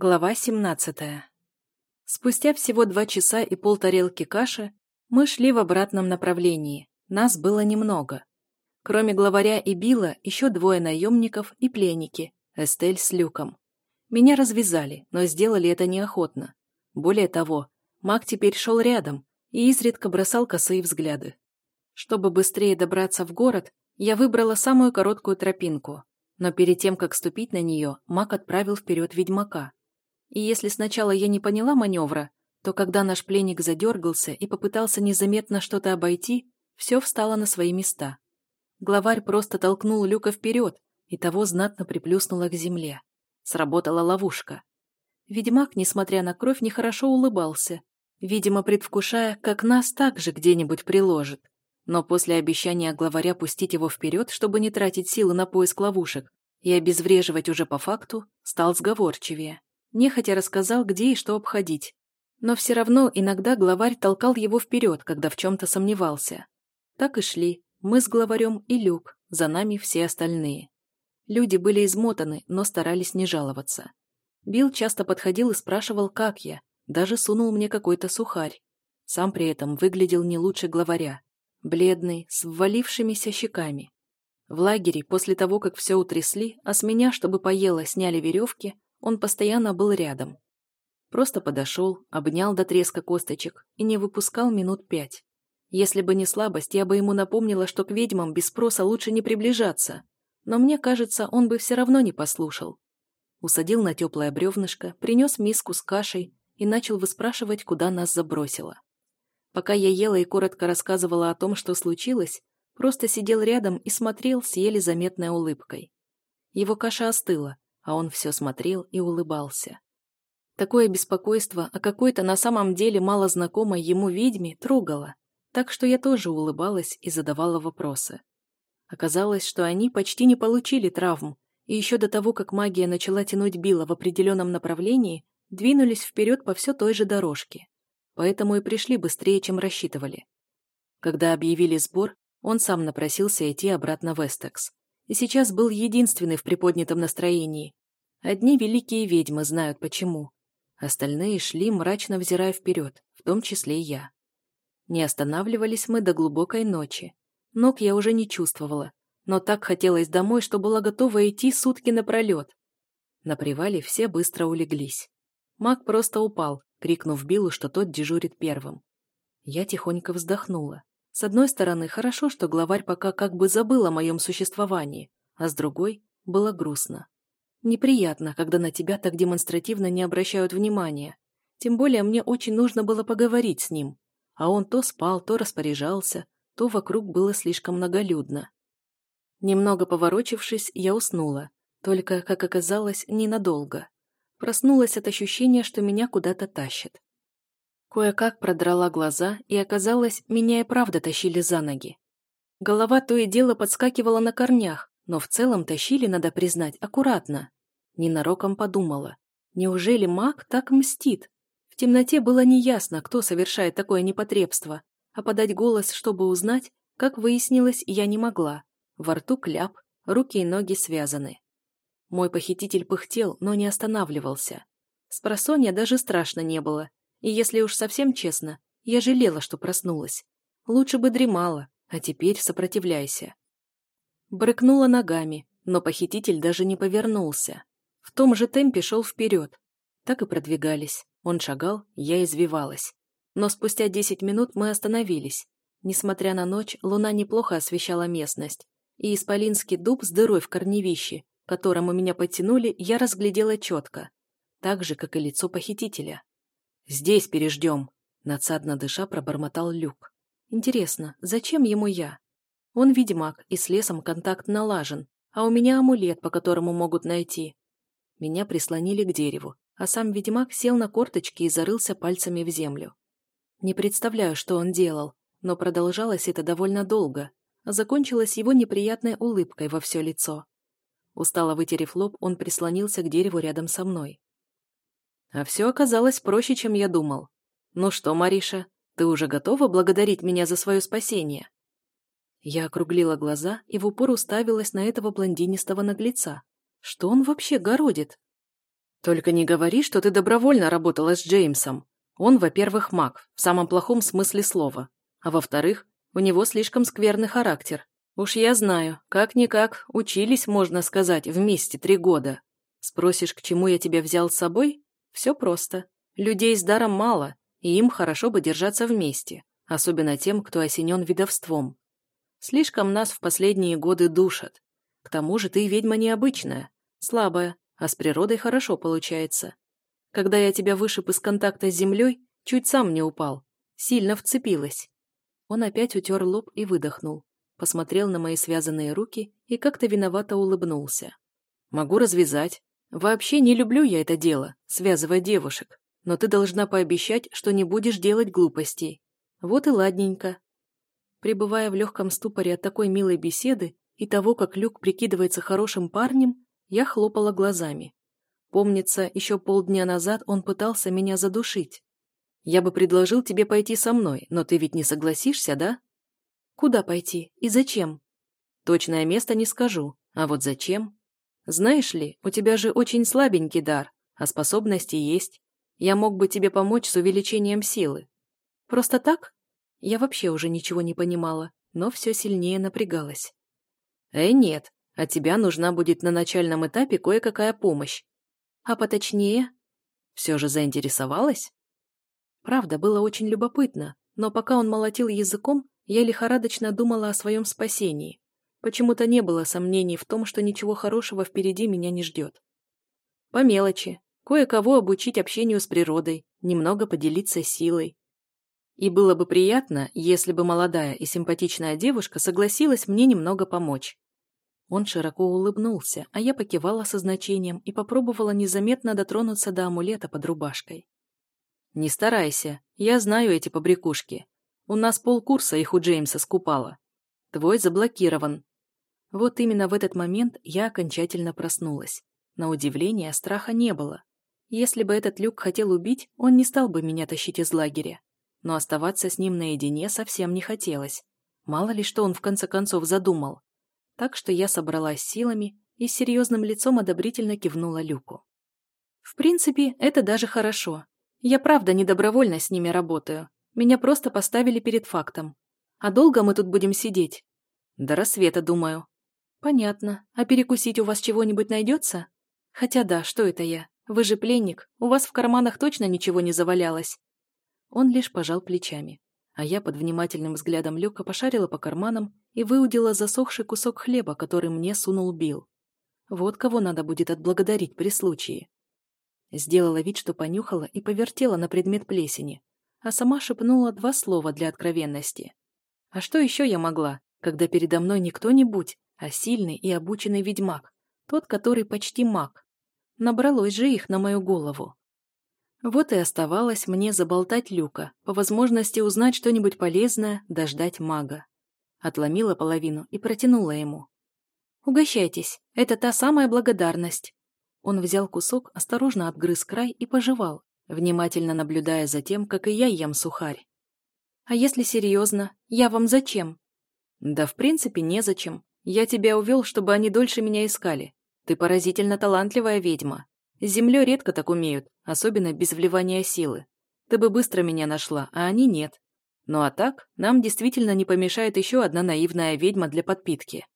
Глава 17. Спустя всего два часа и полтарелки каши мы шли в обратном направлении. Нас было немного. Кроме главаря и Билла, еще двое наемников и пленники, Эстель с Люком. Меня развязали, но сделали это неохотно. Более того, маг теперь шел рядом и изредка бросал косые взгляды. Чтобы быстрее добраться в город, я выбрала самую короткую тропинку. Но перед тем, как ступить на нее, маг отправил вперед ведьмака. И если сначала я не поняла маневра, то когда наш пленник задергался и попытался незаметно что-то обойти, все встало на свои места. Главарь просто толкнул Люка вперед, и того знатно приплюснуло к земле. Сработала ловушка. Ведьмак, несмотря на кровь, нехорошо улыбался, видимо, предвкушая, как нас также где-нибудь приложит. Но после обещания главаря пустить его вперед, чтобы не тратить силы на поиск ловушек и обезвреживать уже по факту, стал сговорчивее. Нехотя рассказал, где и что обходить. Но все равно иногда главарь толкал его вперед, когда в чем-то сомневался. Так и шли, мы с главарем и Люк, за нами все остальные. Люди были измотаны, но старались не жаловаться. Билл часто подходил и спрашивал, как я, даже сунул мне какой-то сухарь. Сам при этом выглядел не лучше главаря. Бледный, с ввалившимися щеками. В лагере, после того, как все утрясли, а с меня, чтобы поела, сняли веревки, он постоянно был рядом. Просто подошел, обнял до треска косточек и не выпускал минут пять. Если бы не слабость, я бы ему напомнила, что к ведьмам без спроса лучше не приближаться. Но мне кажется, он бы все равно не послушал. Усадил на теплое бревнышко, принес миску с кашей и начал выспрашивать, куда нас забросило. Пока я ела и коротко рассказывала о том, что случилось, просто сидел рядом и смотрел с еле заметной улыбкой. Его каша остыла, а он все смотрел и улыбался. Такое беспокойство о какой-то на самом деле мало знакомой ему ведьме трогало, так что я тоже улыбалась и задавала вопросы. Оказалось, что они почти не получили травм, и еще до того, как магия начала тянуть Билла в определенном направлении, двинулись вперед по все той же дорожке. Поэтому и пришли быстрее, чем рассчитывали. Когда объявили сбор, он сам напросился идти обратно в Эстекс и сейчас был единственный в приподнятом настроении. Одни великие ведьмы знают почему. Остальные шли, мрачно взирая вперед, в том числе и я. Не останавливались мы до глубокой ночи. Ног я уже не чувствовала, но так хотелось домой, что была готова идти сутки напролет. На привале все быстро улеглись. Маг просто упал, крикнув Биллу, что тот дежурит первым. Я тихонько вздохнула. С одной стороны, хорошо, что главарь пока как бы забыл о моем существовании, а с другой – было грустно. Неприятно, когда на тебя так демонстративно не обращают внимания. Тем более мне очень нужно было поговорить с ним. А он то спал, то распоряжался, то вокруг было слишком многолюдно. Немного поворочившись, я уснула. Только, как оказалось, ненадолго. Проснулась от ощущения, что меня куда-то тащат. Кое-как продрала глаза, и оказалось, меня и правда тащили за ноги. Голова то и дело подскакивала на корнях, но в целом тащили, надо признать, аккуратно. Ненароком подумала. Неужели маг так мстит? В темноте было неясно, кто совершает такое непотребство, а подать голос, чтобы узнать, как выяснилось, я не могла. Во рту кляп, руки и ноги связаны. Мой похититель пыхтел, но не останавливался. С просонья даже страшно не было, и если уж совсем честно, я жалела, что проснулась. Лучше бы дремала, а теперь сопротивляйся. Брыкнула ногами, но похититель даже не повернулся. В том же темпе шел вперед. Так и продвигались. Он шагал, я извивалась. Но спустя десять минут мы остановились. Несмотря на ночь, луна неплохо освещала местность, и исполинский дуб с дырой в корневище, которому меня подтянули, я разглядела четко, так же, как и лицо похитителя. «Здесь переждем», — надсадно дыша пробормотал Люк. «Интересно, зачем ему я? Он ведьмак, и с лесом контакт налажен, а у меня амулет, по которому могут найти». Меня прислонили к дереву, а сам ведьмак сел на корточки и зарылся пальцами в землю. Не представляю, что он делал, но продолжалось это довольно долго, а закончилось его неприятной улыбкой во все лицо. Устало вытерев лоб, он прислонился к дереву рядом со мной. А все оказалось проще, чем я думал. Ну что, Мариша, ты уже готова благодарить меня за свое спасение? Я округлила глаза и в упор уставилась на этого блондинистого наглеца. Что он вообще городит? Только не говори, что ты добровольно работала с Джеймсом. Он, во-первых, маг, в самом плохом смысле слова. А во-вторых, у него слишком скверный характер. Уж я знаю, как-никак, учились, можно сказать, вместе три года. Спросишь, к чему я тебя взял с собой? Все просто. Людей с даром мало, и им хорошо бы держаться вместе, особенно тем, кто осенен видовством. Слишком нас в последние годы душат. К тому же ты ведьма необычная, слабая, а с природой хорошо получается. Когда я тебя вышиб из контакта с землей, чуть сам не упал. Сильно вцепилась. Он опять утер лоб и выдохнул. Посмотрел на мои связанные руки и как-то виновато улыбнулся. Могу развязать. Вообще не люблю я это дело, связывать девушек. Но ты должна пообещать, что не будешь делать глупостей. Вот и ладненько. Пребывая в легком ступоре от такой милой беседы и того, как Люк прикидывается хорошим парнем, я хлопала глазами. Помнится, еще полдня назад он пытался меня задушить. Я бы предложил тебе пойти со мной, но ты ведь не согласишься, да? Куда пойти и зачем? Точное место не скажу, а вот зачем? Знаешь ли, у тебя же очень слабенький дар, а способности есть. Я мог бы тебе помочь с увеличением силы. Просто так? Я вообще уже ничего не понимала, но все сильнее напрягалась. Э, нет, от тебя нужна будет на начальном этапе кое-какая помощь. А поточнее? Все же заинтересовалась? Правда, было очень любопытно, но пока он молотил языком, я лихорадочно думала о своем спасении. Почему-то не было сомнений в том, что ничего хорошего впереди меня не ждет. По мелочи. Кое-кого обучить общению с природой, немного поделиться силой. И было бы приятно, если бы молодая и симпатичная девушка согласилась мне немного помочь. Он широко улыбнулся, а я покивала со значением и попробовала незаметно дотронуться до амулета под рубашкой. «Не старайся, я знаю эти побрякушки. У нас полкурса их у Джеймса скупала. Твой заблокирован». Вот именно в этот момент я окончательно проснулась. На удивление, страха не было. Если бы этот Люк хотел убить, он не стал бы меня тащить из лагеря. Но оставаться с ним наедине совсем не хотелось. Мало ли что он в конце концов задумал так что я собралась силами и с серьезным лицом одобрительно кивнула Люку. В принципе, это даже хорошо. Я правда не добровольно с ними работаю. Меня просто поставили перед фактом. А долго мы тут будем сидеть? До рассвета, думаю. Понятно. А перекусить у вас чего-нибудь найдется? Хотя да, что это я? Вы же пленник, у вас в карманах точно ничего не завалялось. Он лишь пожал плечами а я под внимательным взглядом Люка пошарила по карманам и выудила засохший кусок хлеба, который мне сунул Билл. Вот кого надо будет отблагодарить при случае. Сделала вид, что понюхала и повертела на предмет плесени, а сама шепнула два слова для откровенности. А что еще я могла, когда передо мной не кто-нибудь, а сильный и обученный ведьмак, тот, который почти маг? Набралось же их на мою голову. Вот и оставалось мне заболтать Люка, по возможности узнать что-нибудь полезное, дождать мага. Отломила половину и протянула ему. «Угощайтесь, это та самая благодарность». Он взял кусок, осторожно отгрыз край и пожевал, внимательно наблюдая за тем, как и я ем сухарь. «А если серьезно, я вам зачем?» «Да в принципе незачем. Я тебя увел, чтобы они дольше меня искали. Ты поразительно талантливая ведьма. С землей редко так умеют, особенно без вливания силы. Ты бы быстро меня нашла, а они нет. Ну а так, нам действительно не помешает еще одна наивная ведьма для подпитки.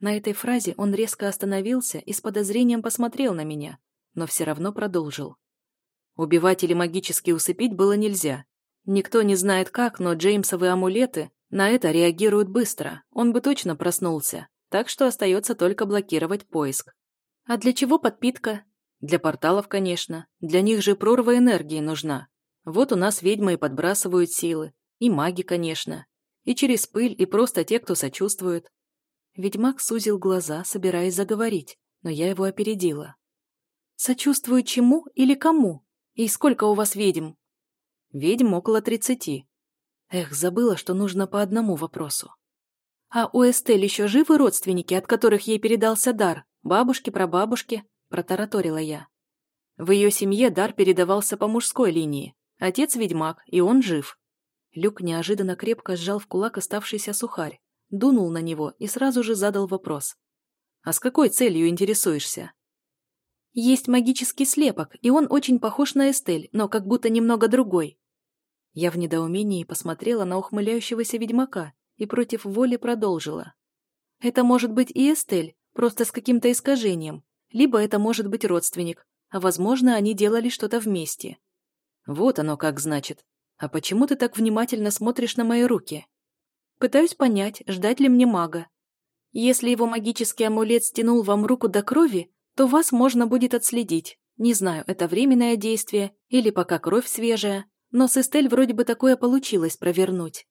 На этой фразе он резко остановился и с подозрением посмотрел на меня, но все равно продолжил. Убивать или магически усыпить было нельзя. Никто не знает как, но Джеймсовы амулеты на это реагируют быстро, он бы точно проснулся, так что остается только блокировать поиск. А для чего подпитка? Для порталов, конечно. Для них же прорва энергии нужна. Вот у нас ведьмы и подбрасывают силы. И маги, конечно. И через пыль, и просто те, кто сочувствует. Ведьмак сузил глаза, собираясь заговорить, но я его опередила. «Сочувствуют чему или кому? И сколько у вас ведьм?» «Ведьм около тридцати». Эх, забыла, что нужно по одному вопросу. «А у Эстель еще живы родственники, от которых ей передался дар? Бабушки, прабабушки?» – протараторила я. В ее семье дар передавался по мужской линии. Отец ведьмак, и он жив. Люк неожиданно крепко сжал в кулак оставшийся сухарь, дунул на него и сразу же задал вопрос. «А с какой целью интересуешься?» Есть магический слепок, и он очень похож на Эстель, но как будто немного другой. Я в недоумении посмотрела на ухмыляющегося ведьмака и против воли продолжила. Это может быть и Эстель, просто с каким-то искажением, либо это может быть родственник, а возможно, они делали что-то вместе. Вот оно как значит. А почему ты так внимательно смотришь на мои руки? Пытаюсь понять, ждать ли мне мага. Если его магический амулет стянул вам руку до крови, то вас можно будет отследить. Не знаю, это временное действие или пока кровь свежая, но с Эстель вроде бы такое получилось провернуть.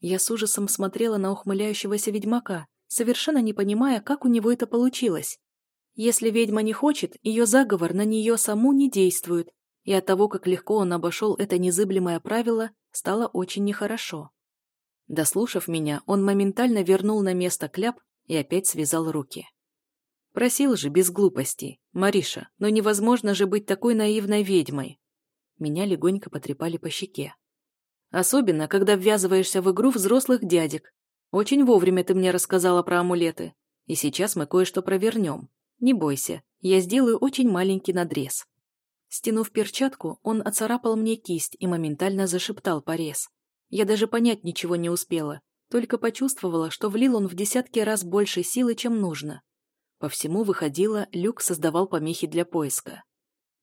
Я с ужасом смотрела на ухмыляющегося ведьмака, совершенно не понимая, как у него это получилось. Если ведьма не хочет, ее заговор на нее саму не действует, и от того, как легко он обошел это незыблемое правило, стало очень нехорошо. Дослушав меня, он моментально вернул на место кляп и опять связал руки. Просил же без глупостей. Мариша, но невозможно же быть такой наивной ведьмой. Меня легонько потрепали по щеке. Особенно, когда ввязываешься в игру взрослых дядек. Очень вовремя ты мне рассказала про амулеты. И сейчас мы кое-что провернем. Не бойся, я сделаю очень маленький надрез. Стянув перчатку, он оцарапал мне кисть и моментально зашептал порез. Я даже понять ничего не успела, только почувствовала, что влил он в десятки раз больше силы, чем нужно. По всему выходило, люк создавал помехи для поиска.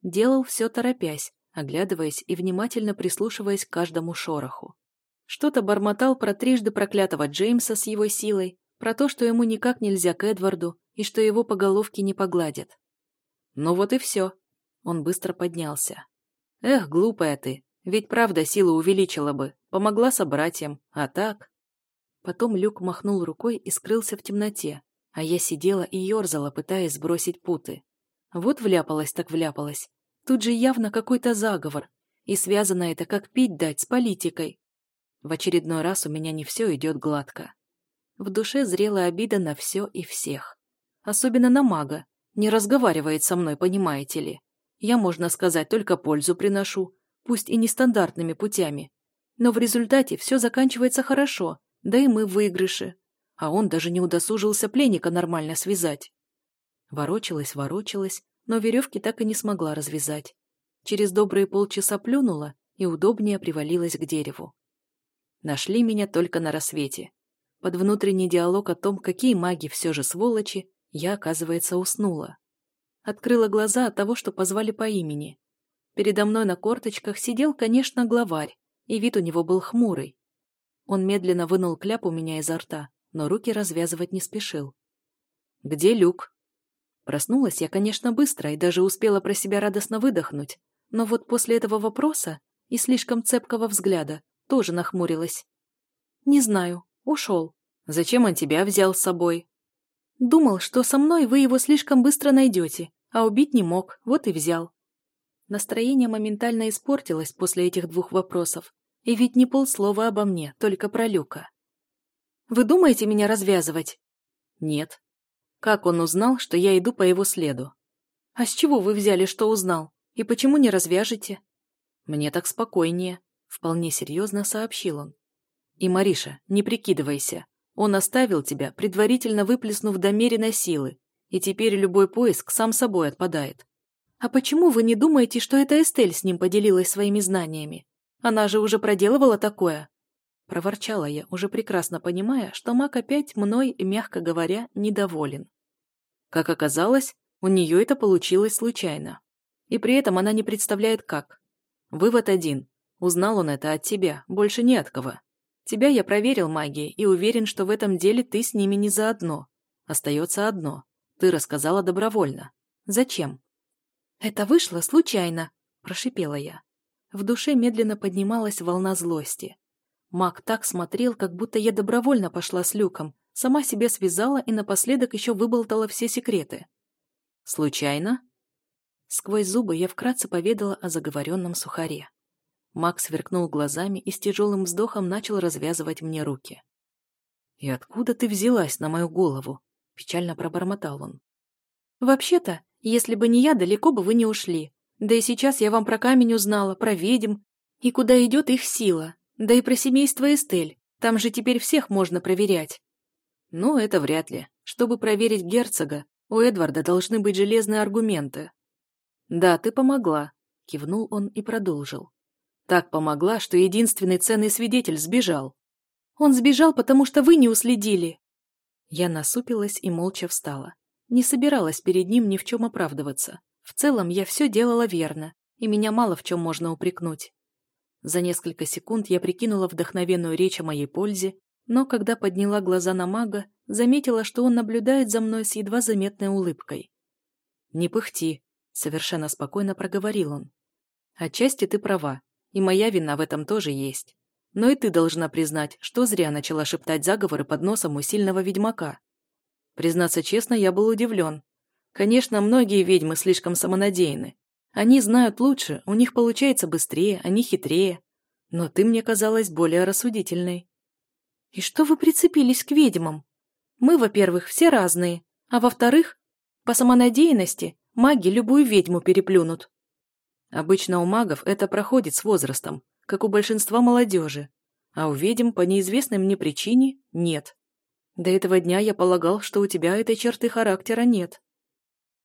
Делал все торопясь, оглядываясь и внимательно прислушиваясь к каждому шороху. Что-то бормотал про трижды проклятого Джеймса с его силой, про то, что ему никак нельзя к Эдварду и что его по головке не погладят. Ну вот и все. Он быстро поднялся. Эх, глупая ты, ведь правда сила увеличила бы, помогла собратьям, а так... Потом Люк махнул рукой и скрылся в темноте, а я сидела и ерзала, пытаясь сбросить путы. Вот вляпалась так вляпалась. Тут же явно какой-то заговор, и связано это как пить дать с политикой. В очередной раз у меня не все идет гладко. В душе зрела обида на все и всех. Особенно на мага. Не разговаривает со мной, понимаете ли. Я, можно сказать, только пользу приношу, пусть и нестандартными путями. Но в результате все заканчивается хорошо, да и мы в выигрыше а он даже не удосужился пленника нормально связать. Ворочалась, ворочалась, но веревки так и не смогла развязать. Через добрые полчаса плюнула и удобнее привалилась к дереву. Нашли меня только на рассвете. Под внутренний диалог о том, какие маги все же сволочи, я, оказывается, уснула. Открыла глаза от того, что позвали по имени. Передо мной на корточках сидел, конечно, главарь, и вид у него был хмурый. Он медленно вынул кляп у меня изо рта но руки развязывать не спешил. «Где люк?» Проснулась я, конечно, быстро и даже успела про себя радостно выдохнуть, но вот после этого вопроса и слишком цепкого взгляда тоже нахмурилась. «Не знаю. Ушел. Зачем он тебя взял с собой?» «Думал, что со мной вы его слишком быстро найдете, а убить не мог, вот и взял». Настроение моментально испортилось после этих двух вопросов, и ведь не полслова обо мне, только про Люка. Вы думаете меня развязывать?» «Нет». «Как он узнал, что я иду по его следу?» «А с чего вы взяли, что узнал? И почему не развяжете?» «Мне так спокойнее», — вполне серьезно сообщил он. «И, Мариша, не прикидывайся. Он оставил тебя, предварительно выплеснув домеренной силы, и теперь любой поиск сам собой отпадает. А почему вы не думаете, что это Эстель с ним поделилась своими знаниями? Она же уже проделывала такое. Проворчала я, уже прекрасно понимая, что маг опять мной, мягко говоря, недоволен. Как оказалось, у нее это получилось случайно. И при этом она не представляет как. Вывод один. Узнал он это от тебя, больше не от кого. Тебя я проверил магией и уверен, что в этом деле ты с ними не заодно. Остается одно. Ты рассказала добровольно. Зачем? Это вышло случайно, прошипела я. В душе медленно поднималась волна злости. Мак так смотрел, как будто я добровольно пошла с Люком, сама себе связала и напоследок еще выболтала все секреты. «Случайно?» Сквозь зубы я вкратце поведала о заговоренном сухаре. Мак сверкнул глазами и с тяжелым вздохом начал развязывать мне руки. «И откуда ты взялась на мою голову?» – печально пробормотал он. «Вообще-то, если бы не я, далеко бы вы не ушли. Да и сейчас я вам про камень узнала, про ведьм, и куда идет их сила. Да и про семейство Эстель. Там же теперь всех можно проверять. Ну, это вряд ли. Чтобы проверить герцога, У Эдварда должны быть железные аргументы. Да, ты помогла, кивнул он и продолжил. Так помогла, что единственный ценный свидетель сбежал. Он сбежал, потому что вы не уследили. Я насупилась и молча встала. Не собиралась перед ним ни в чем оправдываться. В целом я все делала верно, и меня мало в чем можно упрекнуть. За несколько секунд я прикинула вдохновенную речь о моей пользе, но когда подняла глаза на мага, заметила, что он наблюдает за мной с едва заметной улыбкой. «Не пыхти», — совершенно спокойно проговорил он. «Отчасти ты права, и моя вина в этом тоже есть. Но и ты должна признать, что зря начала шептать заговоры под носом у сильного ведьмака. Признаться честно, я был удивлен. Конечно, многие ведьмы слишком самонадеяны. Они знают лучше, у них получается быстрее, они хитрее. Но ты мне казалась более рассудительной. И что вы прицепились к ведьмам? Мы, во-первых, все разные, а во-вторых, по самонадеянности маги любую ведьму переплюнут. Обычно у магов это проходит с возрастом, как у большинства молодежи, а у ведьм по неизвестной мне причине нет. До этого дня я полагал, что у тебя этой черты характера нет.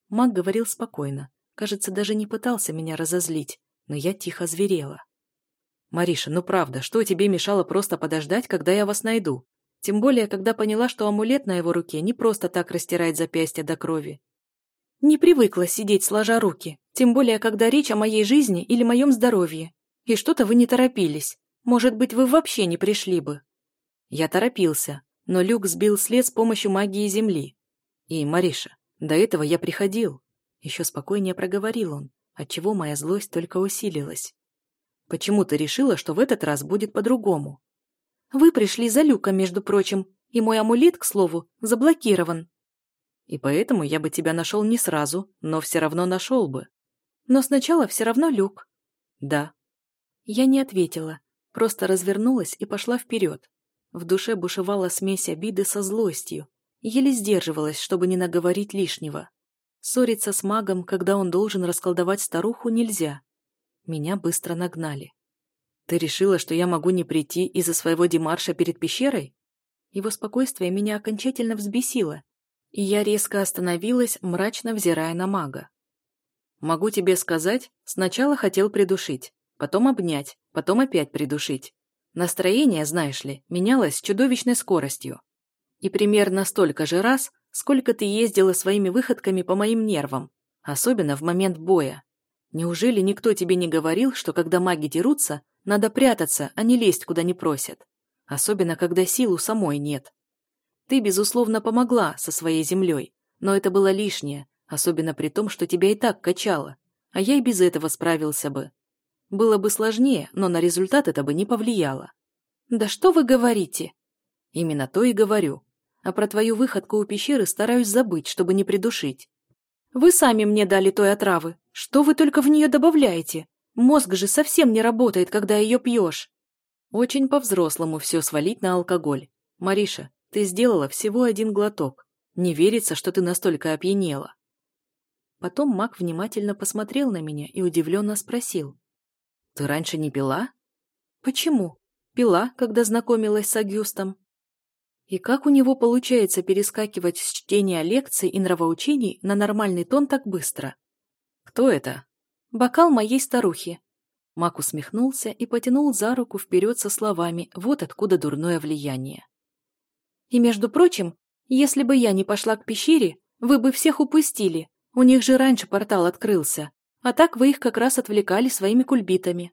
Маг говорил спокойно, кажется, даже не пытался меня разозлить, но я тихо зверела. «Мариша, ну правда, что тебе мешало просто подождать, когда я вас найду? Тем более, когда поняла, что амулет на его руке не просто так растирает запястье до крови. Не привыкла сидеть сложа руки, тем более, когда речь о моей жизни или моем здоровье. И что-то вы не торопились. Может быть, вы вообще не пришли бы. Я торопился, но Люк сбил след с помощью магии Земли. И, Мариша, до этого я приходил. Еще спокойнее проговорил он, отчего моя злость только усилилась. Почему ты решила, что в этот раз будет по-другому? Вы пришли за люком, между прочим, и мой амулет, к слову, заблокирован. И поэтому я бы тебя нашел не сразу, но все равно нашел бы. Но сначала все равно люк. Да. Я не ответила, просто развернулась и пошла вперед. В душе бушевала смесь обиды со злостью. Еле сдерживалась, чтобы не наговорить лишнего. Ссориться с магом, когда он должен расколдовать старуху, нельзя. Меня быстро нагнали. Ты решила, что я могу не прийти из-за своего демарша перед пещерой? Его спокойствие меня окончательно взбесило, и я резко остановилась, мрачно взирая на мага. Могу тебе сказать, сначала хотел придушить, потом обнять, потом опять придушить. Настроение, знаешь ли, менялось с чудовищной скоростью. И примерно столько же раз, сколько ты ездила своими выходками по моим нервам, особенно в момент боя. Неужели никто тебе не говорил, что когда маги дерутся, надо прятаться, а не лезть, куда не просят. Особенно, когда сил у самой нет. Ты, безусловно, помогла со своей землей, но это было лишнее, особенно при том, что тебя и так качало, а я и без этого справился бы. Было бы сложнее, но на результат это бы не повлияло. Да что вы говорите? Именно то и говорю. А про твою выходку у пещеры стараюсь забыть, чтобы не придушить. Вы сами мне дали той отравы. Что вы только в нее добавляете? Мозг же совсем не работает, когда ее пьешь. Очень по-взрослому все свалить на алкоголь. Мариша, ты сделала всего один глоток. Не верится, что ты настолько опьянела. Потом маг внимательно посмотрел на меня и удивленно спросил. Ты раньше не пила? Почему? Пила, когда знакомилась с Агюстом. И как у него получается перескакивать с чтения лекций и нравоучений на нормальный тон так быстро? Кто это? Бокал моей старухи. Мак усмехнулся и потянул за руку вперед со словами «Вот откуда дурное влияние». «И, между прочим, если бы я не пошла к пещере, вы бы всех упустили. У них же раньше портал открылся. А так вы их как раз отвлекали своими кульбитами».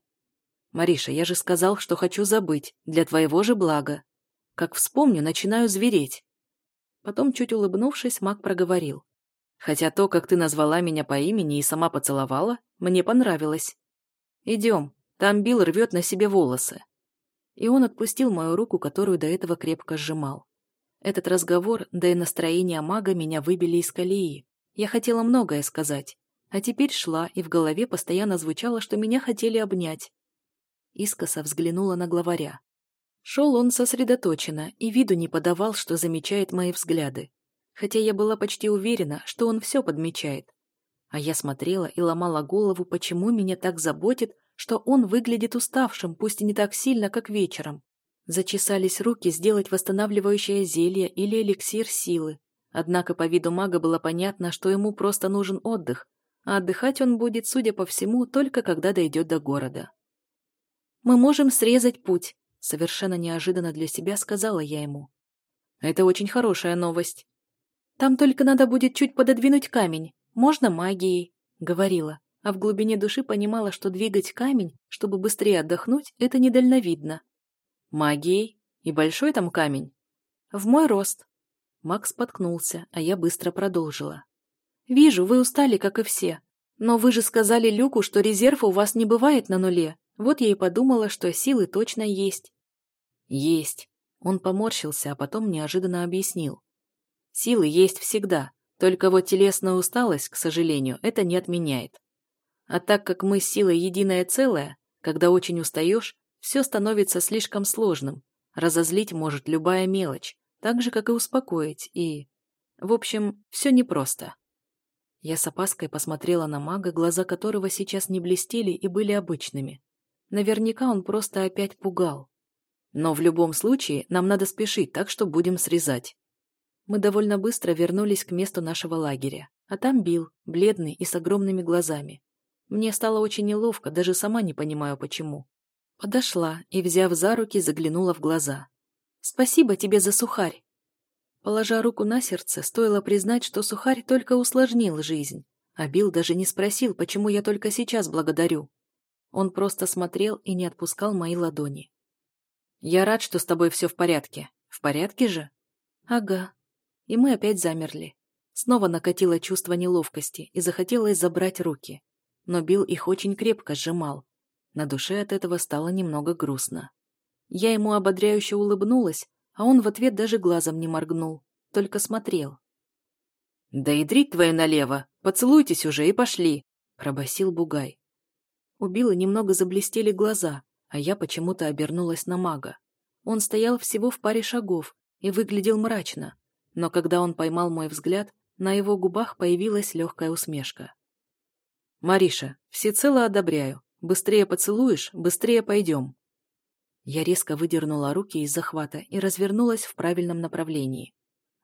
«Мариша, я же сказал, что хочу забыть, для твоего же блага. Как вспомню, начинаю звереть». Потом, чуть улыбнувшись, Мак проговорил. Хотя то, как ты назвала меня по имени и сама поцеловала, мне понравилось. Идем, там Билл рвет на себе волосы. И он отпустил мою руку, которую до этого крепко сжимал. Этот разговор, да и настроение мага меня выбили из колеи. Я хотела многое сказать, а теперь шла, и в голове постоянно звучало, что меня хотели обнять. Искоса взглянула на главаря. Шел он сосредоточенно и виду не подавал, что замечает мои взгляды хотя я была почти уверена, что он все подмечает. А я смотрела и ломала голову, почему меня так заботит, что он выглядит уставшим, пусть и не так сильно, как вечером. Зачесались руки сделать восстанавливающее зелье или эликсир силы, Однако по виду мага было понятно, что ему просто нужен отдых, а отдыхать он будет, судя по всему, только когда дойдет до города. «Мы можем срезать путь», — совершенно неожиданно для себя сказала я ему. «Это очень хорошая новость. Там только надо будет чуть пододвинуть камень. Можно магией», — говорила, а в глубине души понимала, что двигать камень, чтобы быстрее отдохнуть, это недальновидно. «Магией? И большой там камень?» «В мой рост». Макс споткнулся, а я быстро продолжила. «Вижу, вы устали, как и все. Но вы же сказали Люку, что резерв у вас не бывает на нуле. Вот я и подумала, что силы точно есть. Есть. Он поморщился, а потом неожиданно объяснил. Силы есть всегда, только вот телесная усталость, к сожалению, это не отменяет. А так как мы с силой единое целое, когда очень устаешь, все становится слишком сложным. Разозлить может любая мелочь, так же, как и успокоить, и... В общем, все непросто. Я с опаской посмотрела на мага, глаза которого сейчас не блестели и были обычными. Наверняка он просто опять пугал. Но в любом случае нам надо спешить, так что будем срезать. Мы довольно быстро вернулись к месту нашего лагеря. А там Бил, бледный и с огромными глазами. Мне стало очень неловко, даже сама не понимаю почему. Подошла и, взяв за руки, заглянула в глаза. «Спасибо тебе за сухарь!» Положа руку на сердце, стоило признать, что сухарь только усложнил жизнь. А Билл даже не спросил, почему я только сейчас благодарю. Он просто смотрел и не отпускал мои ладони. «Я рад, что с тобой все в порядке. В порядке же?» «Ага». И мы опять замерли. Снова накатило чувство неловкости и захотелось забрать руки. Но Билл их очень крепко сжимал. На душе от этого стало немного грустно. Я ему ободряюще улыбнулась, а он в ответ даже глазом не моргнул, только смотрел. «Да и дрить твою налево! Поцелуйтесь уже и пошли!» – пробасил Бугай. У Билла немного заблестели глаза, а я почему-то обернулась на мага. Он стоял всего в паре шагов и выглядел мрачно, но когда он поймал мой взгляд, на его губах появилась легкая усмешка. «Мариша, всецело одобряю. Быстрее поцелуешь, быстрее пойдем». Я резко выдернула руки из захвата и развернулась в правильном направлении.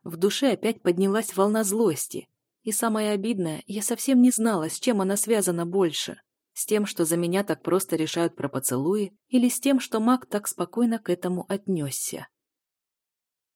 В душе опять поднялась волна злости. И самое обидное, я совсем не знала, с чем она связана больше. С тем, что за меня так просто решают про поцелуи, или с тем, что маг так спокойно к этому отнесся.